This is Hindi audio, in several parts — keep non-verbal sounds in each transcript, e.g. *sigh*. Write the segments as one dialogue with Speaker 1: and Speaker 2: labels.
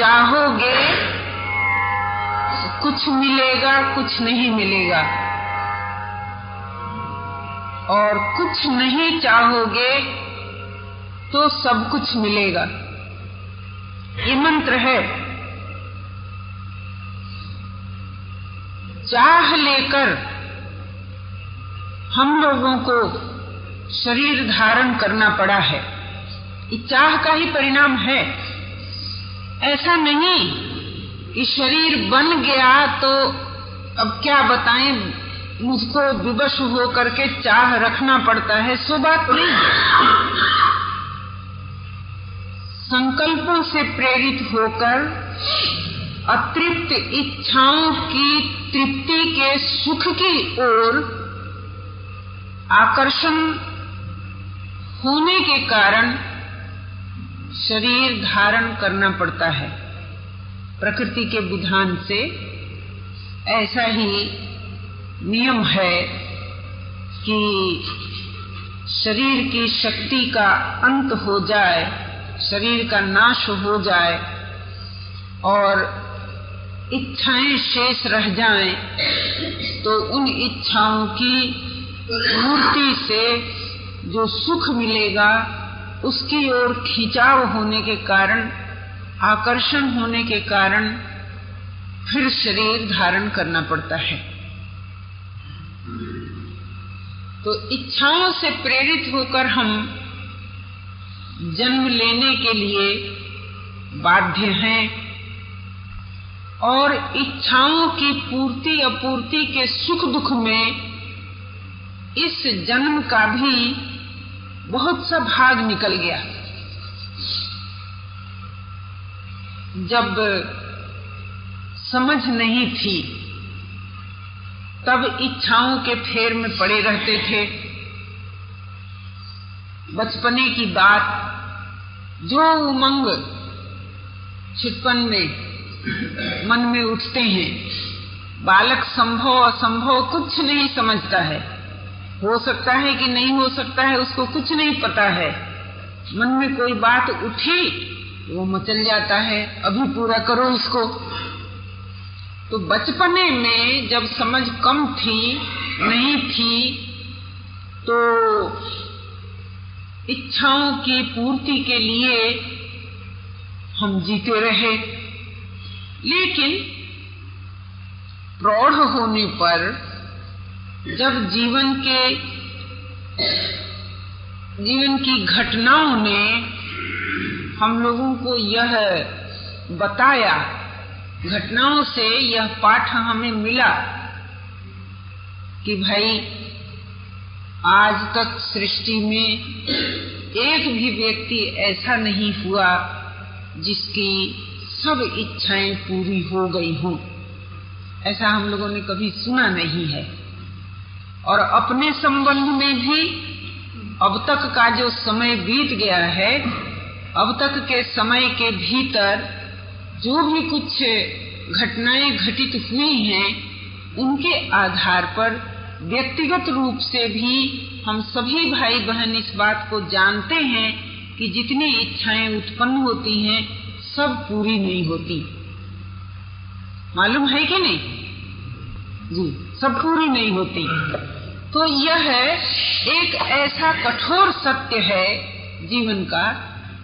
Speaker 1: चाहोगे, कुछ मिलेगा, कुछ नहीं मिलेगा। और कुछ नहीं चाहोगे तो सब कुछ मिलेगा। ये मंत्र है। चाह लेकर हम लोगों को शरीर धारण करना पड़ा है। ये चाह का ही परिणाम है। ऐसा नहीं कि शरीर बन गया तो अब क्या बताएँ? मुझको विवश हो करके चाह रखना पड़ता है, सो बात नहीं। संकल्पों से प्रेरित होकर अतृप्त इच्छाओं की तृप्ति के सुख की ओर आकर्षण होने के कारण शरीर धारण करना पड़ता है। प्रकृति के विधान से ऐसा ही नियम है कि शरीर की शक्ति का अंत हो जाए, शरीर का नाश हो जाए और इच्छाएँ शेष रह जाएँ तो उन इच्छाओं की मूर्ति से जो सुख मिलेगा उसकी ओर खिंचाव होने के कारण, आकर्षण होने के कारण फिर शरीर धारण करना पड़ता है। तो इच्छाओं से प्रेरित होकर हम जन्म लेने के लिए बाध्य हैं और इच्छाओं की पूर्ति अपूर्ति के सुख दुख में इस जन्म का भी बहुत सा भाग निकल गया। जब समझ नहीं थी, तब इच्छाओं के फेर में पड़े रहते थे। बचपने की बात, जो उमंग छिटपन में, मन में उठते हैं, बालक संभव असंभव कुछ नहीं समझता है। हो सकता है कि नहीं हो सकता है, उसको कुछ नहीं पता है। मन में कोई बात उठी, वो मचल जाता है, अभी पूरा करो इसको तो बचपने में जब समझ कम थी, नहीं थी तो इच्छाओं की पूर्ति के लिए हम जीते रहे। लेकिन प्रौढ़ होने पर जब जीवन के, जीवन की घटनाओं ने हम लोगों को यह बताया, घटनाओं से यह पाठ हमें मिला कि भाई, आज तक सृष्टि में एक भी व्यक्ति ऐसा नहीं हुआ जिसकी सब इच्छाएँ पूरी हो गई हों। ऐसा हम लोगों ने कभी सुना नहीं है। और अपने संबंध में भी अब तक का जो समय बीत गया है, अब तक के समय के भीतर जो भी कुछ घटनाएँ घटित हुई हैं, उनके आधार पर व्यक्तिगत रूप से भी हम सभी भाई बहन इस बात को जानते हैं कि जितनी इच्छाएँ उत्पन्न होती हैं, सब पूरी नहीं होती। मालूम है कि नहीं? जी। सब पूरी नहीं होती। तो यह एक ऐसा कठोर सत्य है जीवन का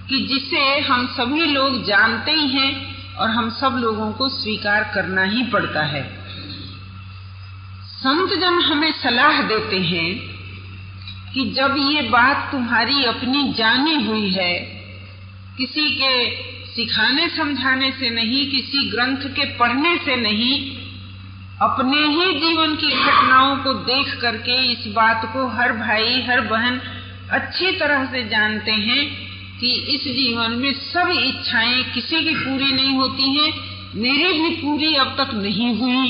Speaker 1: कि जिसे हम सभी लोग जानते ही हैं और हम सब लोगों को स्वीकार करना ही पड़ता है। संत जन हमें सलाह देते हैं कि जब ये बात तुम्हारी अपनी जानी हुई है, किसी के सिखाने समझाने से नहीं, किसी ग्रंथ के पढ़ने से नहीं अपने ही जीवन की घटनाओं को देख करके इस बात को हर भाई, हर बहन अच्छी तरह से जानते हैं कि इस जीवन में सब इच्छाएँ किसी की पूरी नहीं होती हैं, मेरी भी पूरी अब तक नहीं हुई।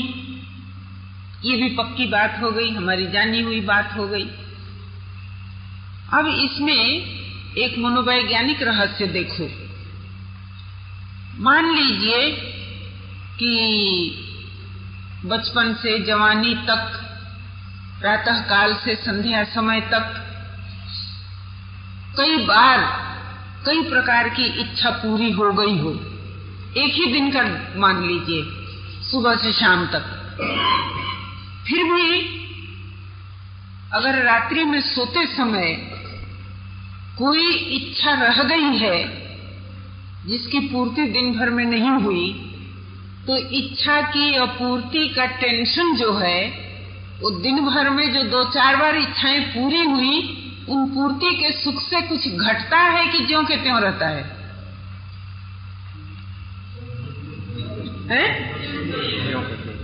Speaker 1: ये भी पक्की बात हो गई, हमारी जानी हुई बात हो गई। अब इसमें एक मनोवैज्ञानिक रहस्य देखो। मान लीजिए कि बचपन से, जवानी तक, प्रातः काल से, संध्या समय तक, कई बार, कई प्रकार की इच्छा पूरी हो गई हो। एक ही दिन का मान लीजिए, सुबह से शाम तक। फिर भी, अगर रात्रि में सोते समय कोई इच्छा रह गई है, जिसकी पूर्ति दिन भर में नहीं हुई तो इच्छा की अपूर्ति का टेंशन जो है, वो दिन भर में जो दो चार बार इच्छाएँ पूरी हुई, उन पूर्ति के सुख से कुछ घटता है कि ज्यो के त्यों रहता है हैं?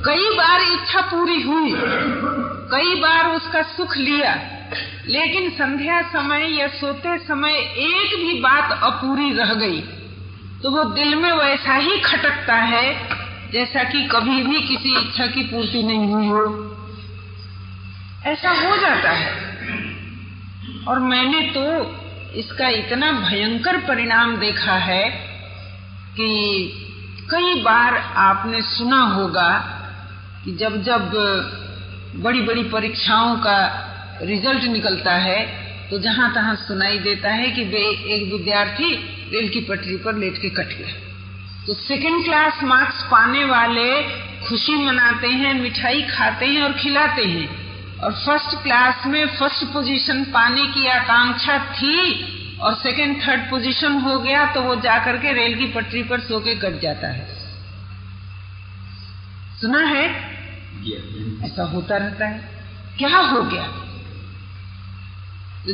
Speaker 1: कई बार इच्छा पूरी हुई, कई बार उसका सुख लिया, लेकिन संध्या समय या सोते समय एक भी बात अपूरी रह गई तो वो दिल में वैसा ही खटकता है जैसा कि कभी भी किसी इच्छा की पूर्ति नहीं हुई हो, ऐसा हो जाता है। और मैंने तो इसका इतना भयंकर परिणाम देखा है कि कई बार आपने सुना होगा कि जब जब बड़ी बड़ी परीक्षाओं का रिज़ल्ट निकलता है तो जहाँ तहां सुनाई देता है कि वे एक विद्यार्थी रेल की पटरी पर लेट के कट गया तो सेकंड क्लास मार्क्स पाने वाले खुशी मनाते हैं, मिठाई खाते हैं और खिलाते हैं। और फ़र्स्ट क्लास में फ़र्स्ट पोजीशन पाने की आकांक्षा थी और सेकंड थर्ड पोजीशन हो गया तो वो जाकर के रेल की पटरी पर सो के कट जाता है। सुना है? ऐसा होता रहता है। क्या हो गया?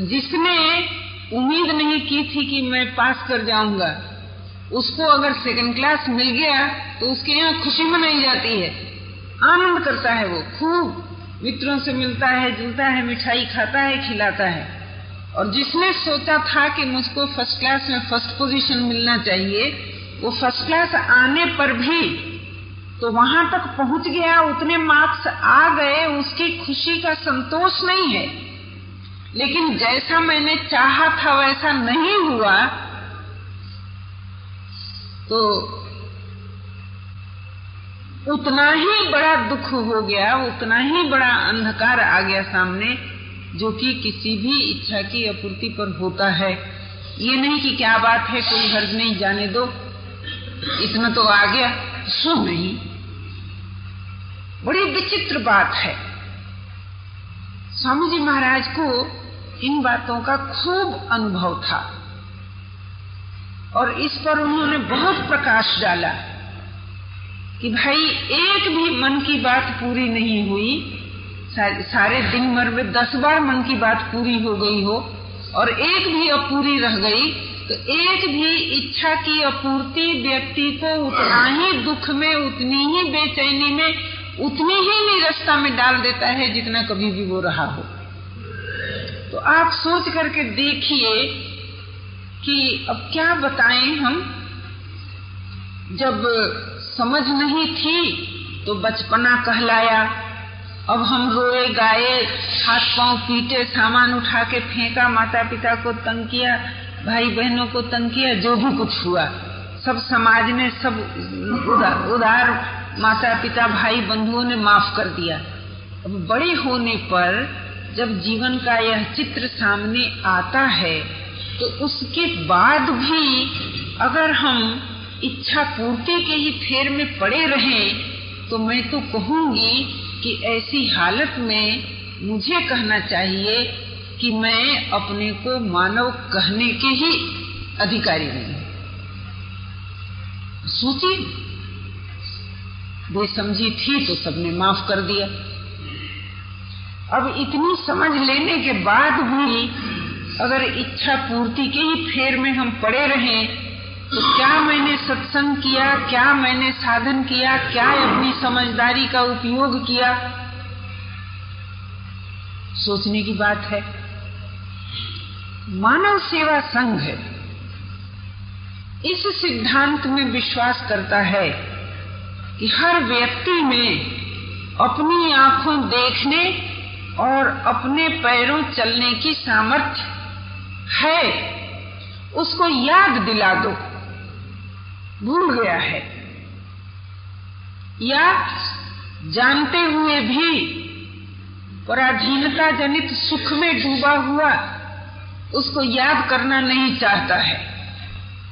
Speaker 1: जिसने उम्मीद नहीं की थी कि मैं पास कर जाऊँगा उसको अगर सेकंड क्लास मिल गया तो उसके यहाँ खुशी मनाई जाती है। आनंद करता है वो, खूब। मित्रों से मिलता है, जुलता है, मिठाई खाता है, खिलाता है। और जिसने सोचा था कि मुझको फ़र्स्ट क्लास में फ़र्स्ट पोजीशन मिलना चाहिए, वो फ़र्स्ट क्लास आने पर भी तो वहाँ तक पहुँच गया, उतने मार्क्स आ गए, उसकी खुशी का संतोष नहीं है। लेकिन जैसा मैंने चाहा था, वैसा नहीं हुआ। तो उतना ही बड़ा दुख हो गया, उतना ही बड़ा अंधकार आ गया सामने, जो कि किसी भी इच्छा की आपूर्ति पर होता है। ये नहीं कि क्या बात है, कोई हर्ज नहीं, जाने दो। इतना तो आ गया, सो नहीं। बड़ी विचित्र बात है। स्वामी जी महाराज को इन बातों का खूब अनुभव था। और इस पर उन्होंने बहुत प्रकाश डाला कि भाई, एक भी मन की बात पूरी नहीं हुई। सारे दिन भर में दस बार मन की बात पूरी हो गई हो और एक भी अपूरी रह गई तो एक भी इच्छा की अपूर्ति व्यक्ति को उतना ही दुख में, उतनी ही बेचैनी में, उतनी ही निरस्ता में डाल देता है जितना कभी भी वो रहा हो। तो आप सोच करके देखिए कि अब क्या बताएँ हम? जब समझ नहीं थी तो बचपना कहलाया। अब हम रोए गाए हाथ पाँव पीटे सामान उठा के फेंका माता पिता को तंग किया भाई बहनों को तंग किया जो भी कुछ हुआ। सब समाज ने सब उदार, उदार माता पिता भाई बंधुओं ने माफ़ कर दिया। अब बड़े होने पर जब जीवन का यह चित्र सामने आता है तो उसके बाद भी अगर हम इच्छा पूर्ति के ही फेर में पड़े रहें तो मैं तो कहूँगी कि ऐसी हालत में मुझे कहना चाहिए कि मैं अपने को मानव कहने के ही अधिकारी नहीं सोचिए, वो समझी थी तो सबने माफ़ कर दिया। अब इतनी समझ लेने के बाद भी अगर इच्छा पूर्ति के ही फेर में हम पड़े रहें तो क्या मैंने सत्संग किया, क्या मैंने साधन किया, क्या अपनी समझदारी का उपयोग किया? सोचने की बात है। मानव सेवा संघ है। इस सिद्धांत में विश्वास करता है कि हर व्यक्ति में अपनी आँखों देखने और अपने पैरों चलने की सामर्थ्य है, उसको याद दिला दो। भूल गया है। या जानते हुए भी पराधीनता जनित सुख में डूबा हुआ, उसको याद करना नहीं चाहता है।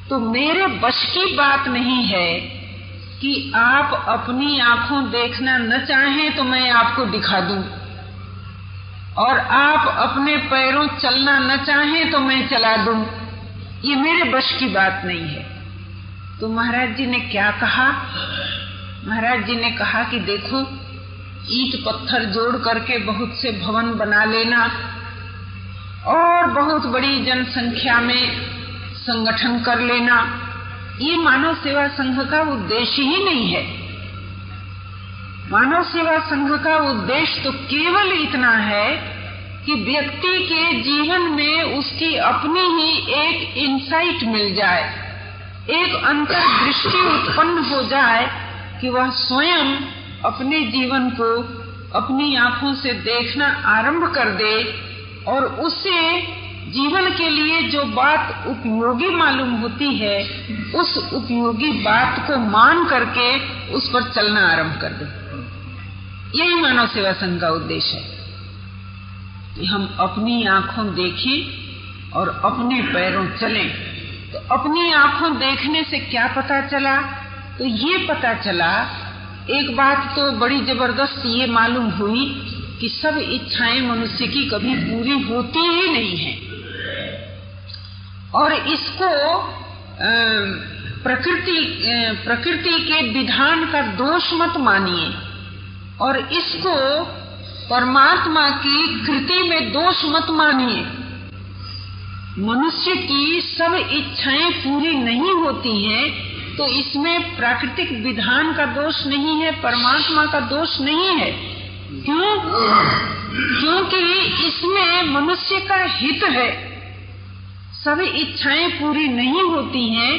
Speaker 1: तो मेरे बश की बात नहीं है कि आप अपनी आँखों देखना न चाहें तो मैं आपको दिखा दूँ। और आप अपने पैरों चलना न चाहें तो मैं चला दूँ। ये मेरे बश की बात नहीं है। तो महाराज जी ने क्या कहा? महाराज जी ने कहा कि देखो, ईट पत्थर जोड़ करके बहुत से भवन बना लेना और बहुत बड़ी जनसंख्या में संगठन कर लेना। ये मानव सेवा संघ का उद्देश्य ही नहीं है। मानव सेवा संघ का उद्देश्य तो केवल इतना है कि व्यक्ति के जीवन में उसकी अपनी ही एक इंसाइट मिल जाए, एक अंतर्दृष्टि उत्पन्न हो जाए कि वह स्वयं अपने जीवन को अपनी आँखों से देखना आरंभ कर दे और उसे जीवन के लिए जो बात उपयोगी मालूम होती है, उस उपयोगी बात को मान करके उस पर चलना आरंभ कर दे। यही मानव सेवा संघ का उद्देश्य है कि हम अपनी आँखों देखें और अपने पैरों चलें। तो अपनी आँखों देखने से क्या पता चला? तो ये पता चला, एक बात तो बड़ी ज़बरदस्त ये मालूम हुई कि सब इच्छाएँ मनुष्य की कभी पूरी होती ही नहीं है। और इसको प्रकृति प्रकृति के विधान का दोष मत मानिए। और इसको परमात्मा की कृति में दोष मत मानिए। मनुष्य की सब इच्छाएँ पूरी नहीं होती हैं तो इसमें प्राकृतिक विधान का दोष नहीं है, परमात्मा का दोष नहीं है। क्यों? क्योंकि इसमें मनुष्य का हित है। सभी इच्छाएँ पूरी नहीं होती हैं,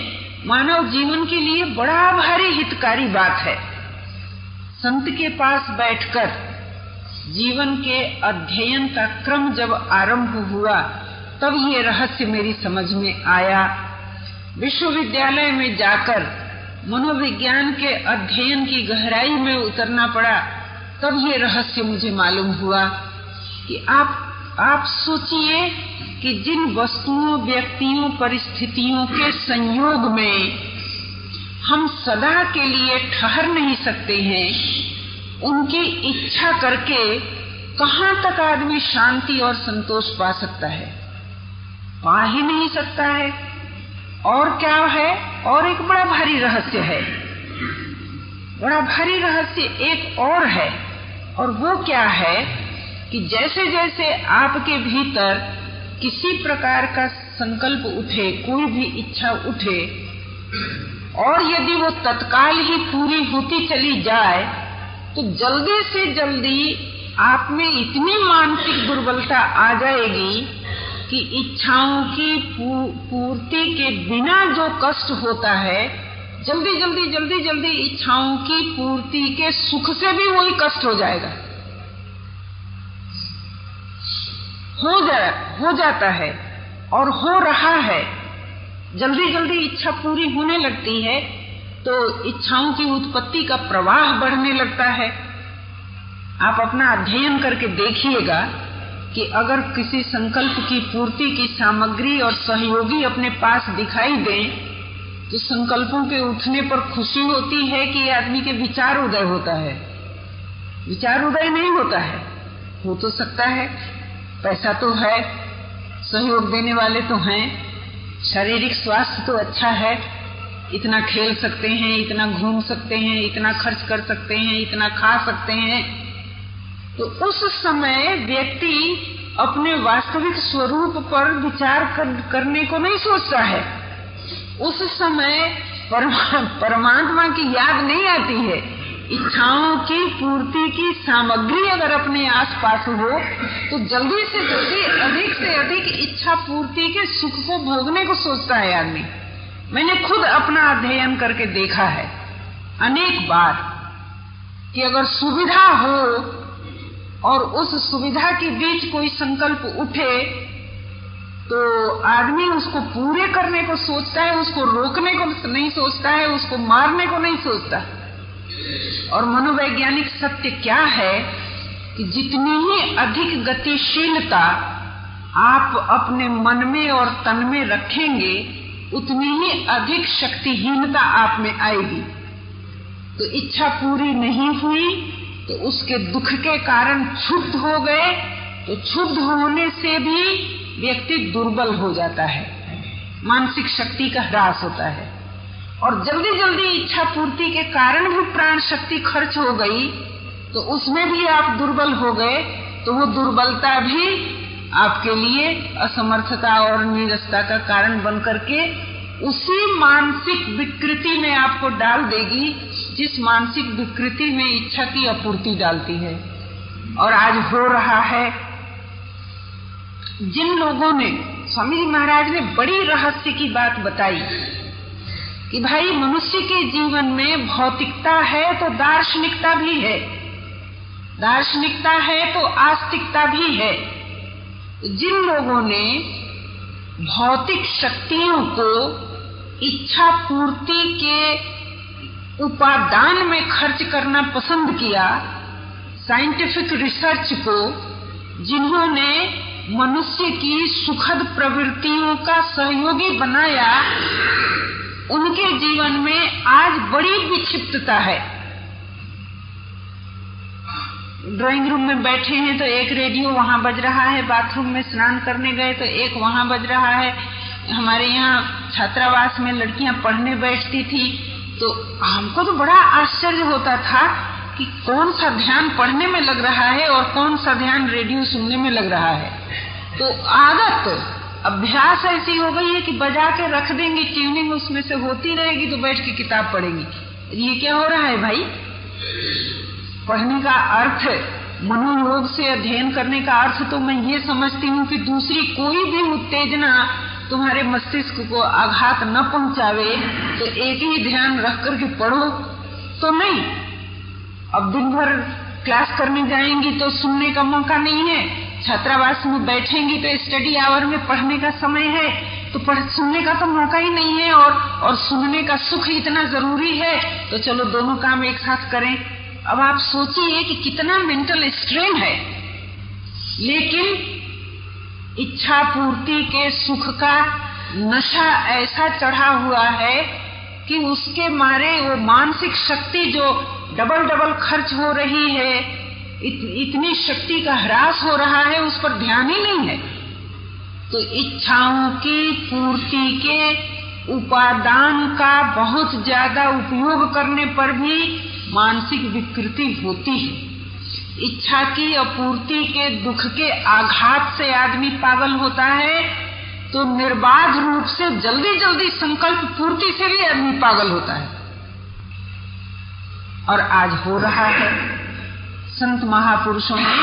Speaker 1: मानव जीवन के लिए बड़ा भारी हितकारी बात है। संत के पास बैठकर जीवन के अध्ययन का क्रम जब आरंभ हुआ, तब ये रहस्य मेरी समझ में आया। विश्वविद्यालय में जाकर मनोविज्ञान के अध्ययन की गहराई में उतरना पड़ा, तब ये रहस्य मुझे मालूम हुआ कि आप आप सोचिए कि जिन वस्तुओं, व्यक्तियों, परिस्थितियों के संयोग में हम सदा के लिए ठहर नहीं सकते हैं। उनकी इच्छा करके कहाँ तक आदमी शांति और संतोष पा सकता है? पा ही नहीं सकता है। और क्या है? और एक बड़ा भारी रहस्य है। बड़ा भारी रहस्य एक और है। और वो क्या है कि जैसे जैसे आपके भीतर किसी प्रकार का संकल्प उठे, कोई भी इच्छा उठे और यदि वो तत्काल ही पूरी होती चली जाए तो जल्दी से जल्दी आप में इतनी मानसिक दुर्बलता आ जाएगी कि इच्छाओं की पूर्ति के बिना जो कष्ट होता है, जल्दी जल्दी जल्दी जल्दी इच्छाओं की पूर्ति के सुख से भी वही कष्ट हो जाएगा। हो जाए हो जाता है और हो रहा है। जल्दी जल्दी इच्छा पूरी होने लगती है तो इच्छाओं की उत्पत्ति का प्रवाह बढ़ने लगता है। आप अपना अध्ययन करके देखिएगा कि अगर किसी संकल्प की पूर्ति की सामग्री और सहयोगी अपने पास दिखाई दें तो संकल्पों के उठने पर खुशी होती है कि आदमी के विचार उदय होता है। विचार उदय नहीं होता है, हो तो सकता है, पैसा तो है, सहयोग देने वाले तो हैं शारीरिक स्वास्थ्य तो अच्छा है। इतना खेल सकते हैं इतना घूम सकते हैं इतना खर्च कर सकते हैं इतना खा सकते हैं। तो उस समय व्यक्ति अपने वास्तविक स्वरूप पर विचार कर, करने को नहीं सोचता है। उस समय परमा, परमात्मा की याद नहीं आती है। इच्छाओं की पूर्ति की सामग्री अगर अपने आसपास हो तो जल्दी से जल्दी, अधिक से अधिक इच्छा पूर्ति के सुख को भोगने को सोचता है आदमी। मैंने खुद अपना अध्ययन करके देखा है, अनेक बार, कि अगर सुविधा हो और उस सुविधा के बीच कोई संकल्प उठे तो आदमी उसको पूरे करने को सोचता है, उसको रोकने को नहीं सोचता है, उसको मारने को नहीं सोचता। और मनोवैज्ञानिक सत्य क्या है कि जितनी ही अधिक गतिशीलता आप अपने मन में और तन में रखेंगे, उतनी ही अधिक शक्तिहीनता आप में आएगी। तो इच्छा पूरी नहीं हुई तो उसके दुख के कारण क्षुब्ध हो गए तो क्षुब्ध होने से भी व्यक्ति दुर्बल हो जाता है। मानसिक शक्ति का ह्रास होता है। और जल्दी जल्दी इच्छा पूर्ति के कारण भी प्राण शक्ति खर्च हो गई तो उसमें भी आप दुर्बल हो गए तो वो दुर्बलता भी आपके लिए असमर्थता और निरस्ता का कारण बन करके उसी मानसिक विकृति में आपको डाल देगी, जिस मानसिक विकृति में इच्छा की अपूर्ति डालती है। और आज हो रहा है, जिन लोगों ने, स्वामी जी महाराज ने बड़ी रहस्य की बात बताई कि भाई, मनुष्य के जीवन में भौतिकता है तो दार्शनिकता भी है। दार्शनिकता है तो आस्तिकता भी है। जिन लोगों ने भौतिक शक्तियों को इच्छा पूर्ति के उपादान में खर्च करना पसंद किया, साइंटिफिक रिसर्च को, जिन्होंने मनुष्य की सुखद प्रवृत्तियों का सहयोगी बनाया उनके जीवन में आज बड़ी विक्षिप्तता है। ड्राइंग रूम में बैठे हैं तो एक रेडियो वहाँ बज रहा है, बाथरूम में स्नान करने गए तो एक वहाँ बज रहा है। हमारे यहाँ छात्रावास में लड़कियाँ पढ़ने बैठती थी तो हमको तो बड़ा आश्चर्य होता था कि कौन सा ध्यान पढ़ने में लग रहा है और कौन सा ध्यान रेडियो सुनने में लग रहा है। तो आदत अभ्यास ऐसी हो गई है कि बजा के रख देंगे ट्यूनिंग उसमें से होती रहेगी तो बैठ के किताब पढ़ेंगी। ये क्या हो रहा है भाई? पढ़ने का अर्थ मनोयोग से अध्ययन करने का अर्थ तो मैं ये समझती हूँ कि दूसरी कोई भी उत्तेजना तुम्हारे मस्तिष्क को आघात न पहुंचावे तो एक ही ध्यान रख करके पढ़ो। तो नहीं, अब दिन भर क्लास करने जाएँगी तो सुनने का मौका नहीं है। छात्रावास में बैठेंगी तो स्टडी आवर में पढ़ने का समय है तो पढ़, सुनने का तो मौका ही नहीं है और और सुनने का सुख इतना ज़रूरी है तो चलो दोनों काम एक साथ करें। अब आप सोचिए कि कितना मेंटल स्ट्रेन है। लेकिन इच्छा पूर्ति के सुख का नशा ऐसा चढ़ा हुआ है कि उसके मारे वो मानसिक शक्ति जो डबल डबल खर्च हो रही है इत, इतनी शक्ति का ह्रास हो रहा है उस पर ध्यान ही नहीं है। तो इच्छाओं की पूर्ति के उपादान का बहुत ज़्यादा उपयोग करने पर भी मानसिक विकृति होती है। इच्छा की अपूर्ति के दुख के आघात से आदमी पागल होता है तो निर्बाध रूप से जल्दी जल्दी संकल्प पूर्ति से भी आदमी पागल होता है। और आज हो रहा है। संत महापुरुषों ने,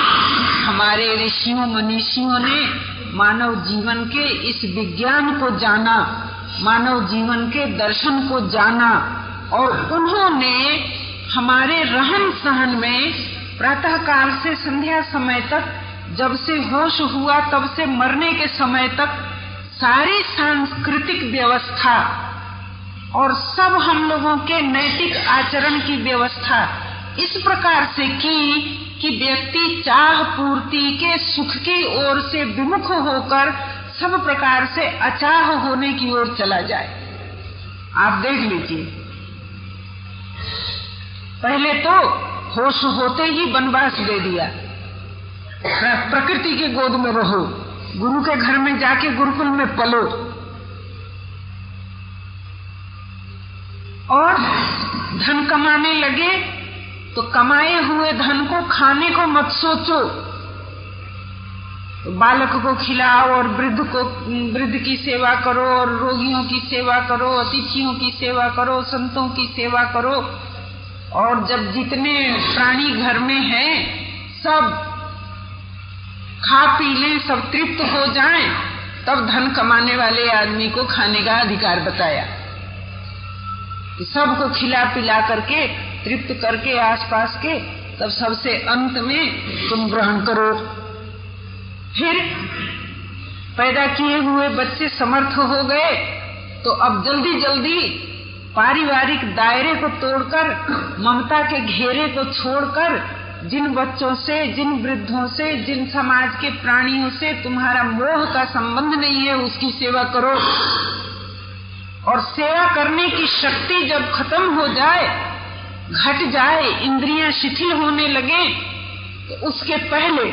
Speaker 1: हमारे ऋषियों, मनीषियों ने मानव जीवन के इस विज्ञान को जाना, मानव जीवन के दर्शन को जाना और उन्होंने हमारे रहन सहन में प्रातः काल से संध्या समय तक, जब से होश हुआ, तब से मरने के समय तक सारी सांस्कृतिक व्यवस्था और सब हम लोगों के नैतिक आचरण की व्यवस्था इस प्रकार से की कि व्यक्ति चाह पूर्ति के सुख की ओर से विमुख होकर सब प्रकार से अचाह होने की ओर चला जाए। आप देख लीजिए। पहले तो होश होते ही वनवास दे दिया। प्रकृति के गोद में रहो, गुरु के घर में जाके गुरुकुल में पलो। और धन कमाने लगे तो कमाए हुए धन को खाने को मत सोचो। बालक को खिलाओ और वृद्ध को, वृद्ध की सेवा करो और रोगियों की सेवा करो, अतिथियों की सेवा करो, संतों की सेवा करो। और जब जितने प्राणी घर में हैं, सब खा पी लें, सब तृप्त हो जाएँ, तब धन कमाने वाले आदमी को खाने का अधिकार बताया। कि सबको खिला पिला करके तृप्त करके आसपास के, तब सबसे अंत में तुम ग्रहण करो। फिर पैदा किए हुए बच्चे समर्थ हो गए तो अब जल्दी जल्दी पारिवारिक दायरे को तोड़कर, ममता के घेरे को छोड़कर, जिन बच्चों से, जिन वृद्धों से, जिन समाज के प्राणियों से तुम्हारा मोह का संबंध नहीं है, उसकी सेवा करो। और सेवा करने की शक्ति जब खत्म हो जाए घट जाए, इंद्रियाँ शिथिल होने लगे तो उसके पहले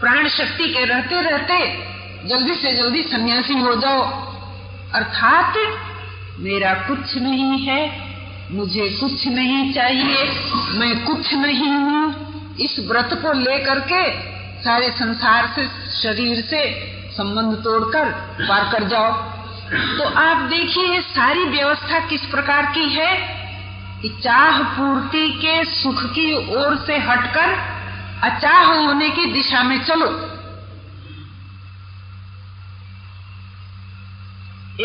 Speaker 1: प्राण शक्ति के रहते रहते जल्दी से जल्दी सन्यासी हो जाओ। अर्थात, मेरा कुछ नहीं है, मुझे कुछ नहीं चाहिए, मैं कुछ नहीं हूँ। इस व्रत को लेकर के सारे संसार से, शरीर से संबंध तोड़कर पार कर जाओ। तो आप देखिए सारी व्यवस्था किस प्रकार की है? चाह पूर्ति के सुख की ओर से हटकर अचाह होने की दिशा में चलो।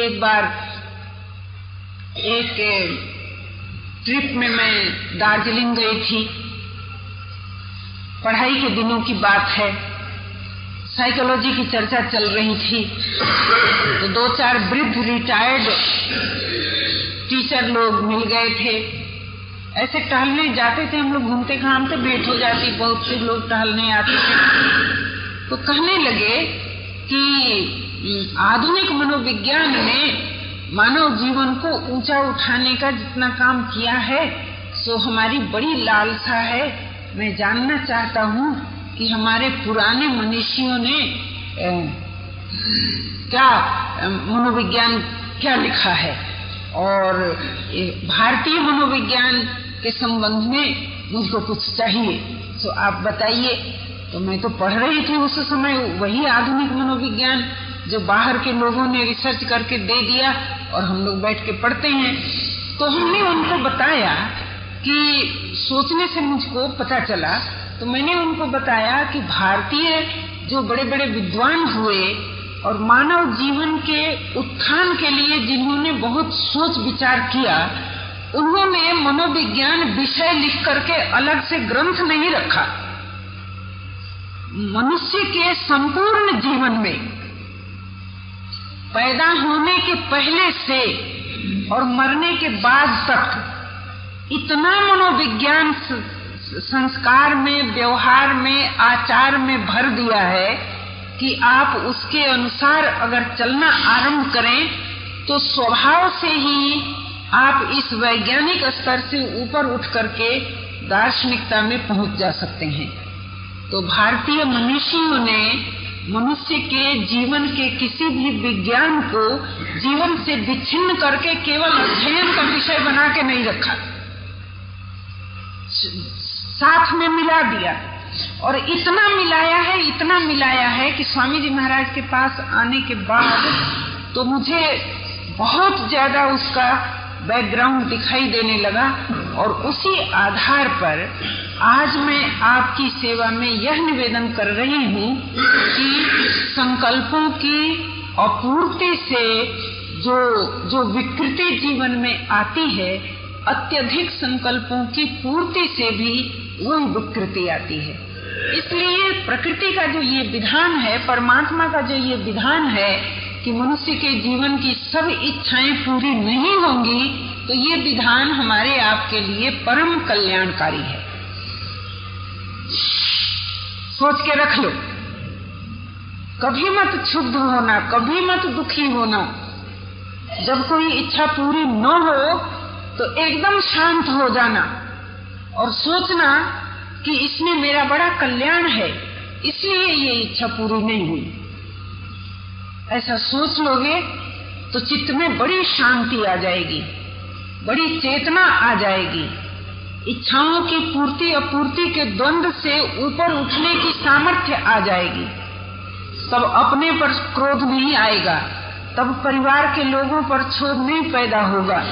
Speaker 1: एक बार एक ट्रिप में मैं दार्जिलिंग गई थी। पढ़ाई के दिनों की बात है। साइकोलॉजी की चर्चा चल रही थी। तो दो चार वृद्ध रिटायर्ड टीचर लोग मिल गए थे। ऐसे टहलने जाते थे हम लोग घूमते घामते भेंट हो जाती बहुत से लोग टहलने आते थे। तो कहने लगे कि आधुनिक मनोविज्ञान ने मानव जीवन को ऊँचा उठाने का जितना काम किया है सो हमारी बड़ी लालसा है। मैं जानना चाहता हूँ कि हमारे पुराने मनुष्यों ने ए, क्या मनोविज्ञान क्या लिखा है? और भारतीय मनोविज्ञान के संबंध में मुझको कुछ चाहिए। तो आप बताइए तो मैं तो पढ़ रही थी उस समय, वही आधुनिक मनोविज्ञान जो बाहर के लोगों ने रिसर्च करके दे दिया और हम लोग बैठ के पढ़ते हैं। तो हमने उनको बताया कि सोचने से मुझको पता चला तो मैंने उनको बताया कि भारतीय जो बड़े बड़े विद्वान हुए और मानव जीवन के उत्थान के लिए जिन्होंने बहुत सोच विचार किया, उन्होंने मनोविज्ञान विषय लिख करके अलग से ग्रंथ नहीं रखा। मनुष्य के संपूर्ण जीवन में पैदा होने के पहले से और मरने के बाद तक इतना मनोविज्ञान संस्कार में, व्यवहार में, आचार में भर दिया है कि आप उसके अनुसार अगर चलना आरंभ करें तो स्वभाव से ही आप इस वैज्ञानिक स्तर से ऊपर उठ करके दार्शनिकता में पहुँच जा सकते हैं। तो भारतीय मनुष्यों ने मनुष्य के जीवन के किसी भी विज्ञान को जीवन से विच्छिन्न करके केवल अध्ययन का विषय बना के नहीं रखा। साथ में मिला दिया। और इतना मिलाया है, इतना मिलाया है कि स्वामी जी महाराज के पास आने के बाद तो मुझे बहुत ज़्यादा उसका बैकग्राउंड दिखाई देने लगा और उसी आधार पर आज मैं आपकी सेवा में यह निवेदन कर रही हूँ कि संकल्पों की अपूर्ति से जो जो विकृति जीवन में आती है, अत्यधिक संकल्पों की पूर्ति से भी वही विकृति आती है। इसलिए प्रकृति का जो ये विधान है, परमात्मा का जो ये विधान है कि मनुष्य के जीवन की सब इच्छाएँ पूरी नहीं होंगी तो ये विधान हमारे आपके लिए परम कल्याणकारी है। सोच के रख लो। कभी मत क्षुब्ध होना, कभी मत दुखी होना। जब कोई इच्छा पूरी न हो तो एकदम शांत हो जाना और सोचना कि इसमें मेरा बड़ा कल्याण है, इसलिए ये इच्छा पूरी नहीं हुई। ऐसा सोच लोगे तो चित्त में बड़ी शांति आ जाएगी, बड़ी चेतना आ जाएगी। इच्छाओं की पूर्ति अपूर्ति के द्वंद से ऊपर उठने की सामर्थ्य आ जाएगी। तब अपने पर क्रोध नहीं आएगा, तब परिवार के लोगों पर क्षोभ नहीं पैदा होगा।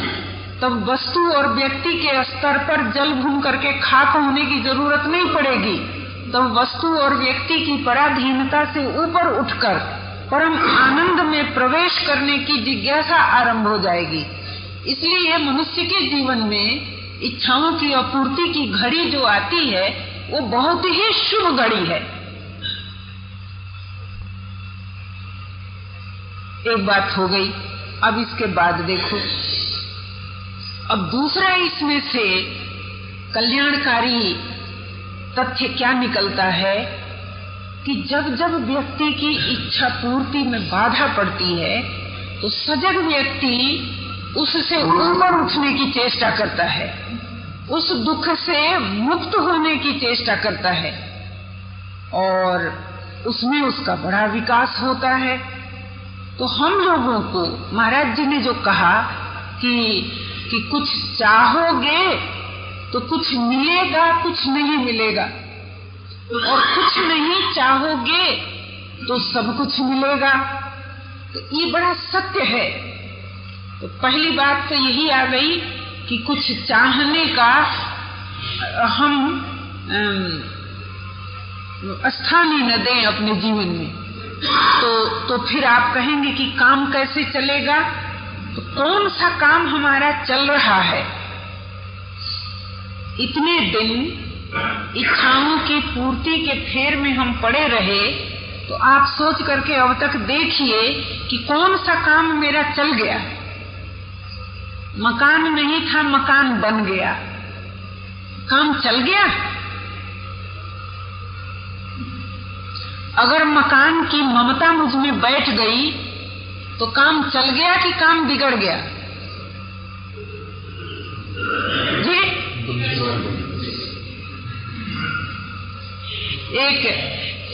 Speaker 1: तब वस्तु और व्यक्ति के स्तर पर जल भून करके खाक होने की ज़रूरत नहीं पड़ेगी। तब वस्तु और व्यक्ति की पराधीनता से ऊपर उठकर परम आनंद में प्रवेश करने की जिज्ञासा आरंभ हो जाएगी। इसलिए मनुष्य के जीवन में इच्छाओं की आपूर्ति की घड़ी जो आती है, वो बहुत ही शुभ घड़ी है। एक बात हो गई, अब इसके बाद देखो। अब दूसरा इसमें से कल्याणकारी तथ्य क्या निकलता है कि जब जब व्यक्ति की इच्छा पूर्ति में बाधा पड़ती है तो सजग व्यक्ति उससे ऊपर उठने की चेष्टा करता है। उस दुख से मुक्त होने की चेष्टा करता है और उसमें उसका बड़ा विकास होता है। तो हम लोगों को, महाराज जी ने जो कहा कि कि कुछ चाहोगे तो कुछ मिलेगा, कुछ नहीं मिलेगा। और कुछ नहीं चाहोगे तो सब कुछ मिलेगा। तो ये बड़ा सत्य है। तो पहली बात तो यही आ गई कि कुछ चाहने का हम स्थान ही न दें अपने जीवन में। तो तो फिर आप कहेंगे कि काम कैसे चलेगा? तो कौन सा काम हमारा चल रहा है? इतने दिन इच्छाओं की पूर्ति के फेर में हम पड़े रहे तो आप सोच करके अब तक देखिए कि कौन सा काम मेरा चल गया। मकान नहीं था, मकान बन गया। काम चल गया? अगर मकान की ममता मुझमें बैठ गई तो काम चल गया कि काम बिगड़ गया? जी? एक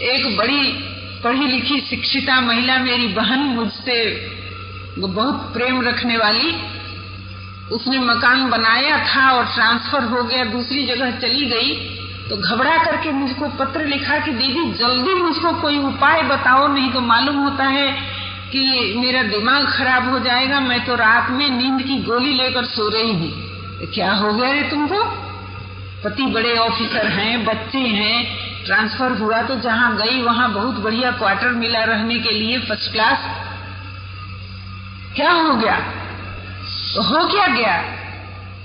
Speaker 1: एक बड़ी पढ़ी लिखी शिक्षिता महिला मेरी बहन मुझसे बहुत प्रेम रखने वाली, उसने मकान बनाया था और ट्रांसफ़र हो गया, दूसरी जगह चली गई तो घबरा करके मुझको पत्र लिखा कि दीदी जल्दी मुझको कोई उपाय बताओ, नहीं तो मालूम होता है कि मेरा दिमाग खराब हो जाएगा, मैं तो रात में नींद की गोली लेकर सो रही तो क्या हो गया रे तुमको? पति बड़े ऑफिसर हैं, बच्चे हैं। ट्रांसफ़र हुआ तो जहाँ गई, वहाँ बहुत बढ़िया क्वार्टर मिला रहने के लिए फ़र्स्ट क्लास क्या हो गया? तो हो क्या गया?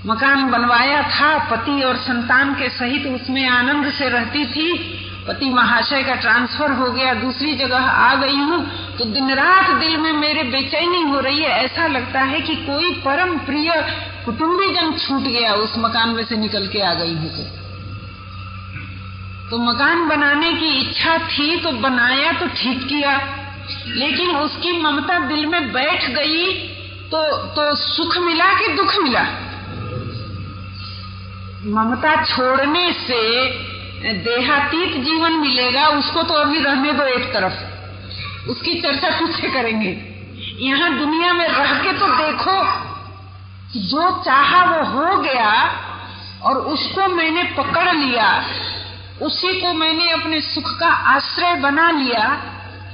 Speaker 1: मकान बनवाया था, पति और संतान के सहित उसमें आनंद से रहती थी। पति महाशय का ट्रांसफ़र हो गया, दूसरी जगह आ गई हूँ तो दिन रात दिल में मेरे बेचैनी हो रही है। ऐसा लगता है कि कोई परम प्रिय कुटुम्बी जन छूट गया, उस मकान में से निकल के आ गई हूँ। तो तो मकान बनाने की इच्छा थी तो बनाया तो ठीक किया, लेकिन उसकी ममता दिल में बैठ गई तो तो सुख मिला कि दुख मिला? ममता छोड़ने से देहातीत जीवन मिलेगा, उसको तो अभी रहने दो एक तरफ़। उसकी चर्चा तुझसे करेंगे। यहाँ दुनिया में रह के तो देखो, जो चाहा वो हो गया, और उसको मैंने पकड़ लिया, उसी को मैंने अपने सुख का आश्रय बना लिया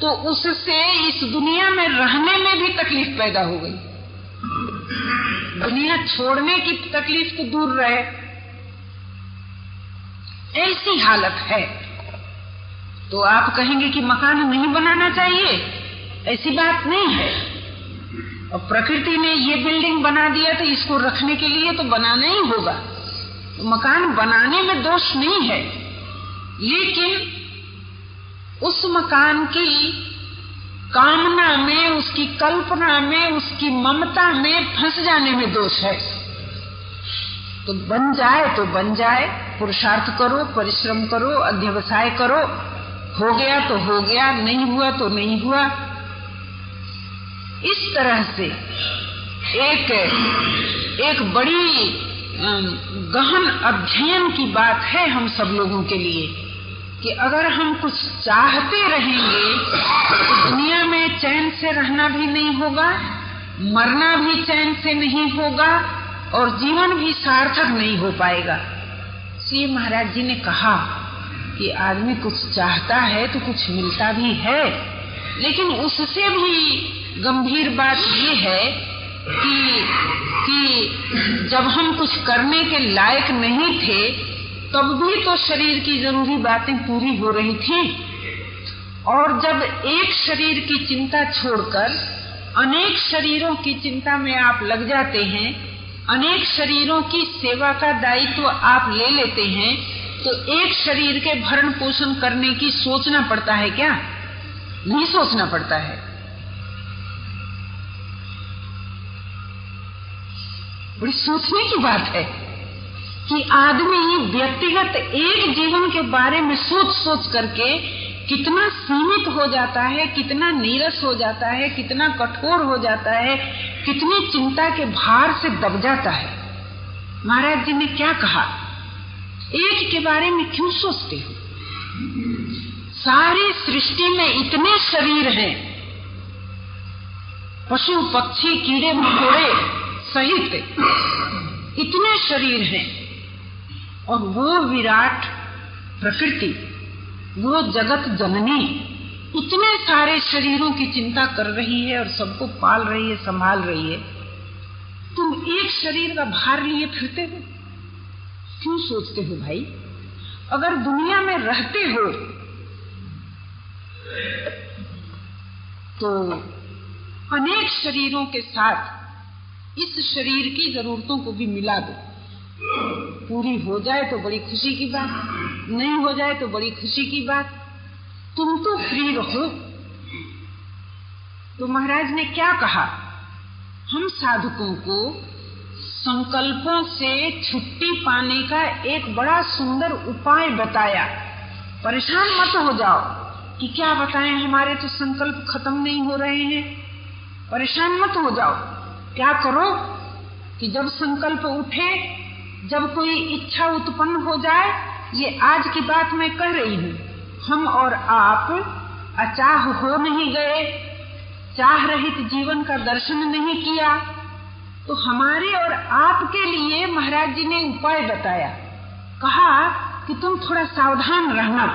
Speaker 1: तो उससे इस दुनिया में रहने में भी तकलीफ़ पैदा हो गई। दुनिया छोड़ने की तकलीफ़ तो दूर रहे। ऐसी हालत है। तो आप कहेंगे कि मकान नहीं बनाना चाहिए? ऐसी बात नहीं है। और प्रकृति ने ये बिल्डिंग बना दिया तो इसको रखने के लिए तो बनाना ही होगा। तो मकान बनाने में दोष नहीं है। लेकिन उस मकान की कामना में, उसकी कल्पना में, उसकी ममता में फंस जाने में दोष है। तो बन जाए तो बन जाए। पुरुषार्थ करो, परिश्रम करो, अध्यवसाय करो। हो गया तो हो गया, नहीं हुआ तो नहीं हुआ। इस तरह से एक एक बड़ी गहन अध्ययन की बात है हम सब लोगों के लिए, कि अगर हम कुछ चाहते रहेंगे तो दुनिया में चैन से रहना भी नहीं होगा, मरना भी चैन से नहीं होगा और जीवन भी सार्थक नहीं हो पाएगा। श्री महाराज जी ने कहा कि आदमी कुछ चाहता है तो कुछ मिलता भी है, लेकिन उससे भी गंभीर बात ये है कि कि जब हम कुछ करने के लायक नहीं थे, तब भी तो शरीर की ज़रूरी बातें पूरी हो रही थी। और जब एक शरीर की चिंता छोड़कर अनेक शरीरों की चिंता में आप लग जाते हैं अनेक शरीरों की सेवा का दायित्व आप ले लेते हैं तो एक शरीर के भरण पोषण करने की सोचना पड़ता है क्या? नहीं सोचना पड़ता है। बड़ी सोचने की बात है कि आदमी व्यक्तिगत एक जीवन के बारे में सोच सोच करके कितना सीमित हो जाता है, कितना नीरस हो जाता है, कितना कठोर हो जाता है, कितनी चिंता के भार से दब जाता है। महाराज जी ने क्या कहा? एक के बारे में क्यों सोचते हो? सारी सृष्टि में इतने शरीर हैं। पशु, पक्षी, कीड़े, मकोड़े सहित इतने शरीर हैं। और वो विराट प्रकृति वो जगत जननी इतने सारे शरीरों की चिंता कर रही है और सबको पाल रही है, संभाल रही है। तुम एक शरीर का भार लिए फिरते हो। क्यों सोचते हो भाई? अगर दुनिया में रहते हो तो अनेक शरीरों के साथ इस शरीर की जरूरतों को भी मिला दो। पूरी हो जाए तो बड़ी खुशी की बात, नहीं हो जाए तो बड़ी खुशी की बात। तुम तो फ्री रहो। तो महाराज ने क्या कहा? हम साधकों को संकल्पों से छुट्टी पाने का एक बड़ा सुंदर उपाय बताया। परेशान मत हो जाओ कि क्या बताएँ, हमारे तो संकल्प खत्म नहीं हो रहे हैं। परेशान मत हो जाओ। क्या करो कि जब संकल्प उठे जब कोई इच्छा उत्पन्न हो जाए, ये आज की बात मैं कह रही हूँ। हम और आप अचाह हो नहीं गए। चाह रहित जीवन का दर्शन नहीं किया। तो हमारे और आपके लिए महाराज जी ने उपाय बताया। कहा कि तुम थोड़ा सावधान रहना।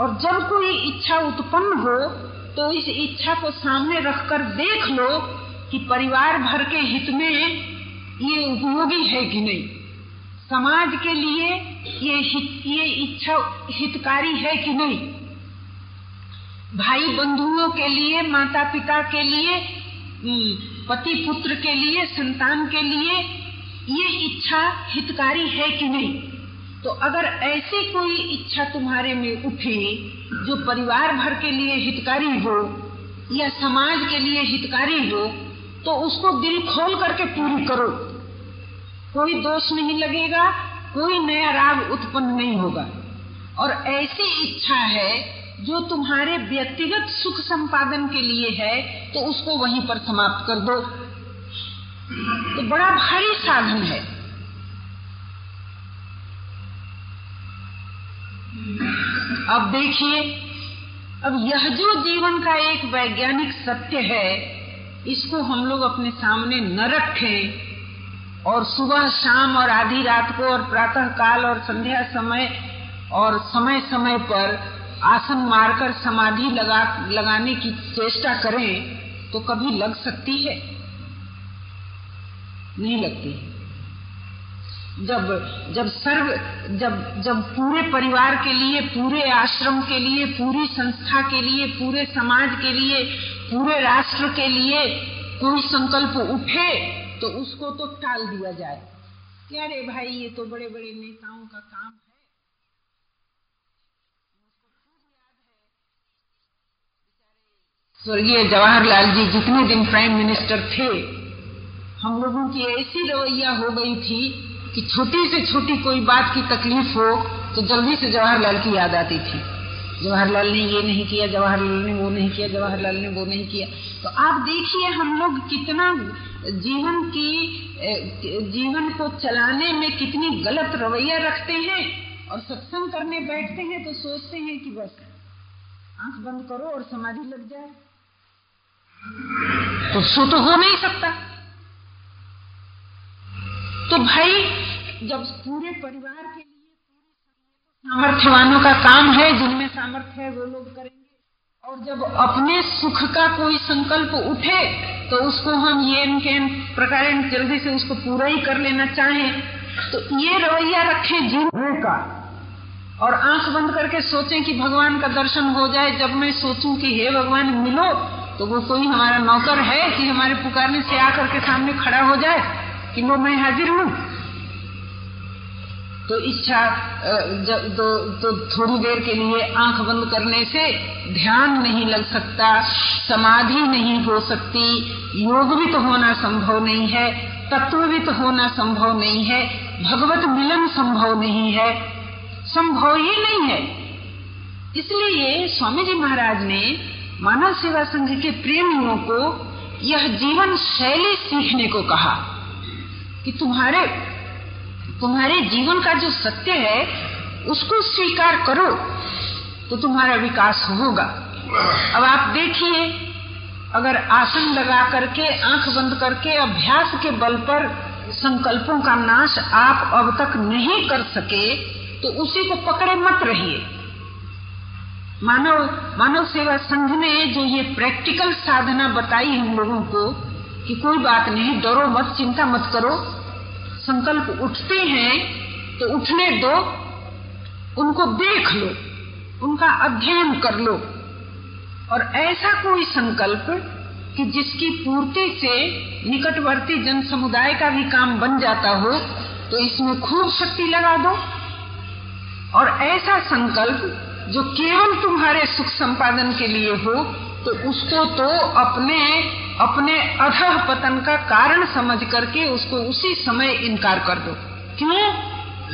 Speaker 1: और जब कोई इच्छा उत्पन्न हो तो इस इच्छा को सामने रखकर देख लो कि परिवार भर के हित में ये उपयोगी है कि नहीं। समाज के लिए ये हित, ये इच्छा हितकारी है कि नहीं? भाई बंधुओं के लिए माता पिता के लिए पति पुत्र के लिए संतान के लिए ये इच्छा हितकारी है कि नहीं? तो अगर ऐसी कोई इच्छा तुम्हारे में उठे जो परिवार भर के लिए हितकारी हो या समाज के लिए हितकारी हो तो उसको दिल खोल करके पूरी करो। कोई दोष नहीं लगेगा, कोई नया राग उत्पन्न नहीं होगा। और ऐसी इच्छा है जो तुम्हारे व्यक्तिगत सुख संपादन के लिए है तो उसको वहीं पर समाप्त कर दो। तो बड़ा भारी साधन है। अब देखिए, अब यह जो जीवन का एक वैज्ञानिक सत्य है, इसको हम लोग अपने सामने न रखें। और सुबह, शाम और आधी रात को और प्रातः काल और संध्या समय और समय समय पर आसन मारकर समाधि लगा, लगाने की चेष्टा करें तो कभी लग सकती है? नहीं लगती जब जब सर्व, जब जब पूरे परिवार के लिए, पूरे आश्रम के लिए, पूरी संस्था के लिए, पूरे समाज के लिए, पूरे राष्ट्र के लिए कोई संकल्प उठे तो उसको तो टाल दिया जाए। क्या रे भाई, ये तो बड़े बड़े नेताओं का काम स्वर्गीय जवाहरलाल जी जितने दिन प्राइम मिनिस्टर थे, हम लोगों की ऐसी रवैया हो गई थी कि छोटी से छोटी कोई बात की तकलीफ़ हो तो जल्दी से जवाहरलाल की याद आती थी। जवाहरलाल ने ये नहीं किया, जवाहरलाल ने वो नहीं किया, जवाहरलाल ने वो नहीं किया। तो आप देखिए हम लोग कितना जीवन की जीवन को चलाने में कितनी गलत रवैया रखते हैं और सत्संग करने बैठते हैं तो सोचते हैं कि बस, आँख बंद करो और समाधि लग जाए। तो सो तो हो नहीं सकता। तो भाई, जब पूरे परिवार के लिए सामर्थ्यवानों का काम है, जिनमें सामर्थ्य है, वो लोग करेंगे। और जब अपने सुख का कोई संकल्प उठे तो उसको हम ये के प्रकार जल्दी से उसको पूरा ही कर लेना चाहें। तो ये रवैया रखे जीवन का और आँख बंद करके सोचें कि भगवान का दर्शन हो जाए। जब मैं सोचूं कि हे भगवान, मिलो तो वो कोई हमारा नौकर है कि हमारे पुकारने से आकर के सामने खड़ा हो जाए, कि वो मैं हाजिर हूँ? तो इच्छा तो, तो थोड़ी देर के लिए आँख बंद करने से ध्यान नहीं लग सकता समाधि नहीं हो सकती योग भी तो होना संभव नहीं है तत्व भी तो होना संभव नहीं है भगवत मिलन संभव नहीं है संभव ही नहीं है। इसलिए स्वामी जी महाराज ने मानव सेवा संघ के प्रेमियों को यह जीवन शैली सीखने को कहा कि तुम्हारे तुम्हारे जीवन का जो सत्य है, उसको स्वीकार करो तो तुम्हारा विकास होगा। अब आप देखिए, अगर आसन लगा करके, आँख बंद करके, अभ्यास के बल पर संकल्पों का नाश आप अब तक नहीं कर सके तो उसी को पकड़े मत रहिए। मानव मानव सेवा संघ ने जो ये प्रैक्टिकल साधना बताई हम लोगों को, कि कोई बात नहीं, डरो मत, चिंता मत करो संकल्प उठते हैं तो उठने दो, उनको देख लो, उनका अध्ययन कर लो। और ऐसा कोई संकल्प कि जिसकी पूर्ति से निकटवर्ती जन समुदाय का भी काम बन जाता हो तो इसमें खूब शक्ति लगा दो। और ऐसा संकल्प जो केवल तुम्हारे सुख संपादन के लिए हो तो उसको तो अपने अपने अधह पतन का कारण समझ करके उसको उसी समय इनकार कर दो। क्यों?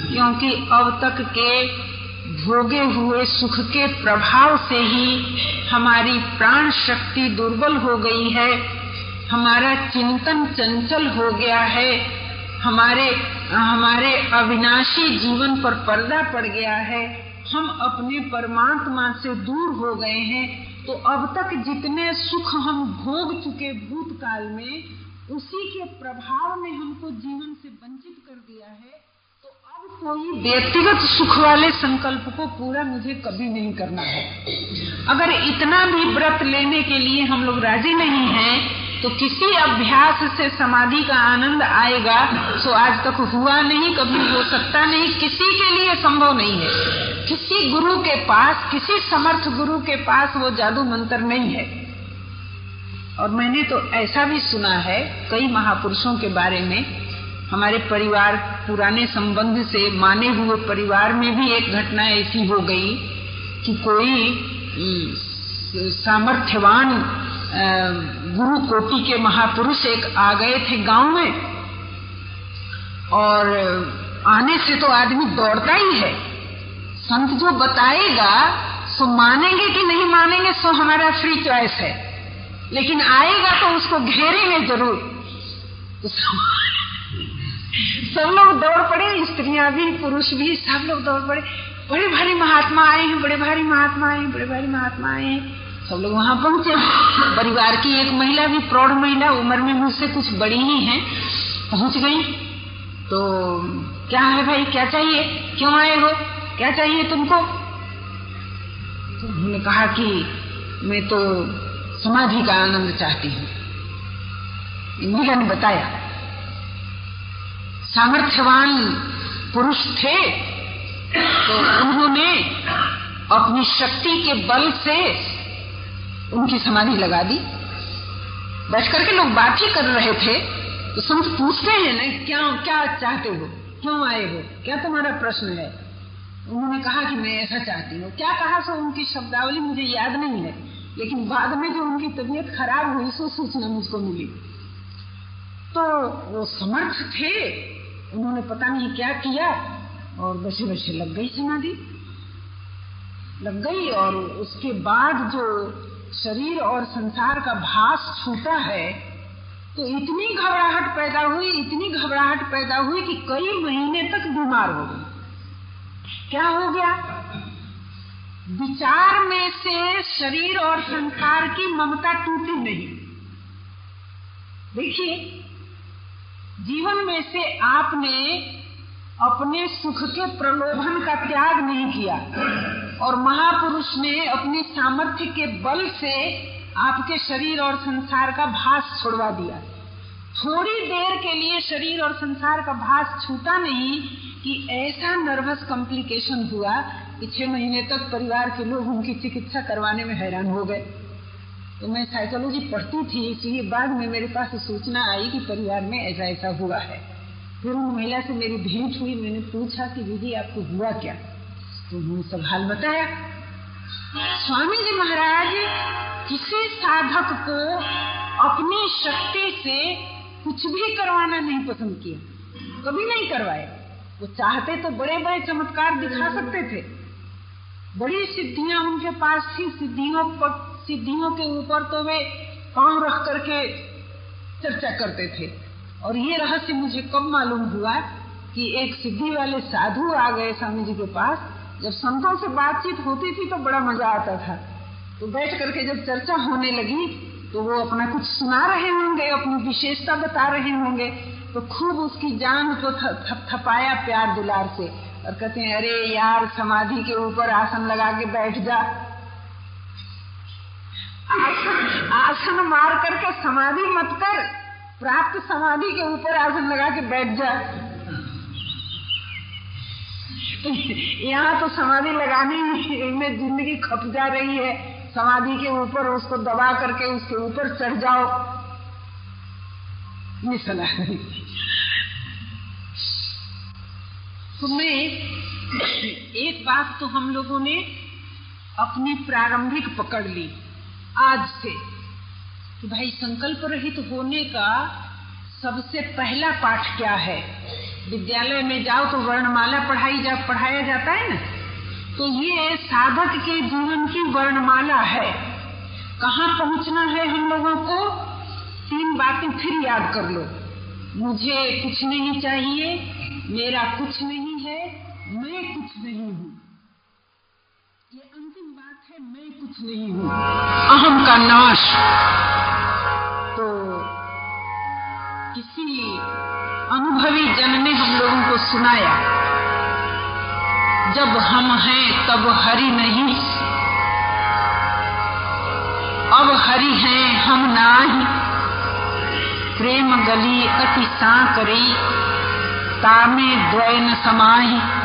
Speaker 1: क्योंकि अब तक के भोगे हुए सुख के प्रभाव से ही हमारी प्राण शक्ति दुर्बल हो गई है, हमारा चिंतन चंचल हो गया है, हमारे हमारे अविनाशी जीवन पर पर्दा पड़ गया है, हम अपने परमात्मा से दूर हो गए हैं तो अब तक जितने सुख हम भोग चुके भूतकाल में, उसी के प्रभाव ने हमको जीवन से वंचित कर दिया है। तो अब कोई व्यक्तिगत सुख वाले संकल्प को पूरा मुझे कभी नहीं करना है। अगर इतना भी व्रत लेने के लिए हम लोग राज़ी नहीं हैं तो किसी अभ्यास से समाधि का आनंद आएगा तो आज तक हुआ नहीं, कभी हो सकता नहीं, किसी के लिए संभव नहीं है। किसी गुरु के पास, किसी समर्थ गुरु के पास वो जादू मंत्र नहीं है। और मैंने तो ऐसा भी सुना है, कई महापुरुषों के बारे में, हमारे परिवार, पुराने संबंध से माने हुए परिवार में भी एक घटना ऐसी हो गई कि कोई सामर्थ्यवान गुरु कोटि के महापुरुष एक आ गए थे गाँव में। और आने से तो आदमी दौड़ता ही है। संत जो बताएगा, सो मानेंगे कि नहीं मानेंगे, सो हमारा फ्री चॉइस है। लेकिन आएगा तो उसको घेरेंगे ज़रूर। सब लोग दौड़ पड़े, स्त्रियाँ भी, पुरुष भी, सब लोग दौड़ पड़े। बड़े भारी महात्मा आए हैं, बड़े भारी महात्मा आए हैं, बड़े भारी महात्मा आए हैं। सब लोग वहाँ पहुँचे। परिवार की एक महिला भी, प्रौढ़ महिला, उम्र में मुझसे कुछ बड़ी ही है, पहुँच गई। तो क्या है भाई, क्या चाहिए? क्यों आए हो? क्या चाहिए तुमको? तो उन्होंने कहा कि मैं तो समाधि का आनंद चाहती हूँ। महिला ने बताया, सामर्थ्यवान पुरुष थे तो उन्होंने अपनी शक्ति के बल से उनकी समाधि लगा दी। बैठ करके लोग बात ही कर रहे थे तो संत पूछते हैं ना, क्या क्या चाहते हो? क्यों आए हो? क्या तुम्हारा प्रश्न है? उन्होंने कहा कि मैं ऐसा चाहती हूँ। क्या कहा सो उनकी शब्दावली मुझे याद नहीं है? लेकिन बाद में जो उनकी तबीयत खराब हुई सो सूचना मुझको मिली। तो वो समर्थ थे। उन्होंने पता नहीं क्या किया और बसे बसे लग गई समाधि। लग गई और उसके बाद जो शरीर और संसार का भास छूटा है तो इतनी घबराहट पैदा हुई, इतनी घबराहट पैदा हुई कि कई महीने तक बीमार हो गई। क्या हो गया? विचार में से शरीर और संसार की ममता टूटी नहीं। देखिए, जीवन में से आपने अपने सुख के प्रलोभन का त्याग नहीं किया और महापुरुष ने अपनी सामर्थ्य के बल से आपके शरीर और संसार का भास छोड़वा दिया। थोड़ी देर के लिए शरीर और संसार का भास छूटा नहीं कि ऐसा नर्वस कॉम्प्लिकेशन हुआ कि छह महीने तक परिवार के लोग उनकी चिकित्सा करवाने में हैरान हो गए। तो मैं साइकोलॉजी पढ़ती थी, इसलिए बाद में मेरे पास सूचना आई कि परिवार में ऐसा ऐसा हुआ है। फिर उन महिला से मेरी भेंट हुई, मैंने पूछा कि दीदी आपको हुआ क्या? तो उन्होंने सब हाल बताया। स्वामी जी महाराज, किसी साधक को अपनी शक्ति से कुछ भी करवाना नहीं पसंद किया। कभी नहीं करवाए वो चाहते तो बड़े बड़े चमत्कार दिखा सकते थे। बड़ी सिद्धियाँ उनके पास थी। सिद्धियों पर सिद्धियों के ऊपर तो वे पाँव रख करके चर्चा करते थे। और ये रहस्य मुझे कब मालूम हुआ कि एक सिद्धि वाले साधु आ गए स्वामी जी के पास। जब संतों से बातचीत होती थी तो बड़ा मज़ा आता था। तो बैठ करके जब चर्चा होने लगी तो वो अपना कुछ सुना रहे होंगे अपनी विशेषता बता रहे होंगे तो खूब उसकी जान को थपथपाया प्यार दुलार से और कहते हैं अरे यार समाधि के ऊपर आसन लगा के बैठ जा। आसन, आसन मार करके समाधि मत कर प्राप्त समाधि के ऊपर आसन लगा के बैठ जा। *laughs* यहाँ तो समाधि लगाने में ज़िंदगी खप जा रही है। समाधि के ऊपर उसको दबा करके उसके ऊपर चढ़ जाओ। ये सलाह तो मैं एक बात तो हम लोगों ने अपनी प्रारंभिक पकड़ ली आज से कि भाई संकल्प रहित तो होने का सबसे पहला पाठ क्या है? विद्यालय में जाओ तो वर्णमाला पढ़ाई जा पढ़ाया जाता है ना? तो ये साधक के जीवन की वर्णमाला है। कहाँ पहुँचना है हम लोगों को? तीन बातें फिर याद कर लो। मुझे कुछ नहीं चाहिए, मेरा कुछ नहीं है, मैं कुछ नहीं हूँ। ये अंतिम बात है, मैं कुछ नहीं हूँ। अहम का नाश। तो किसी अनुभवी जन ने हम लोगों को सुनाया। जब हम हैं, तब हरि नहीं। अब हरि हैं, हम नाही। प्रेम गली अति सा करी तामे द्वैन समाही।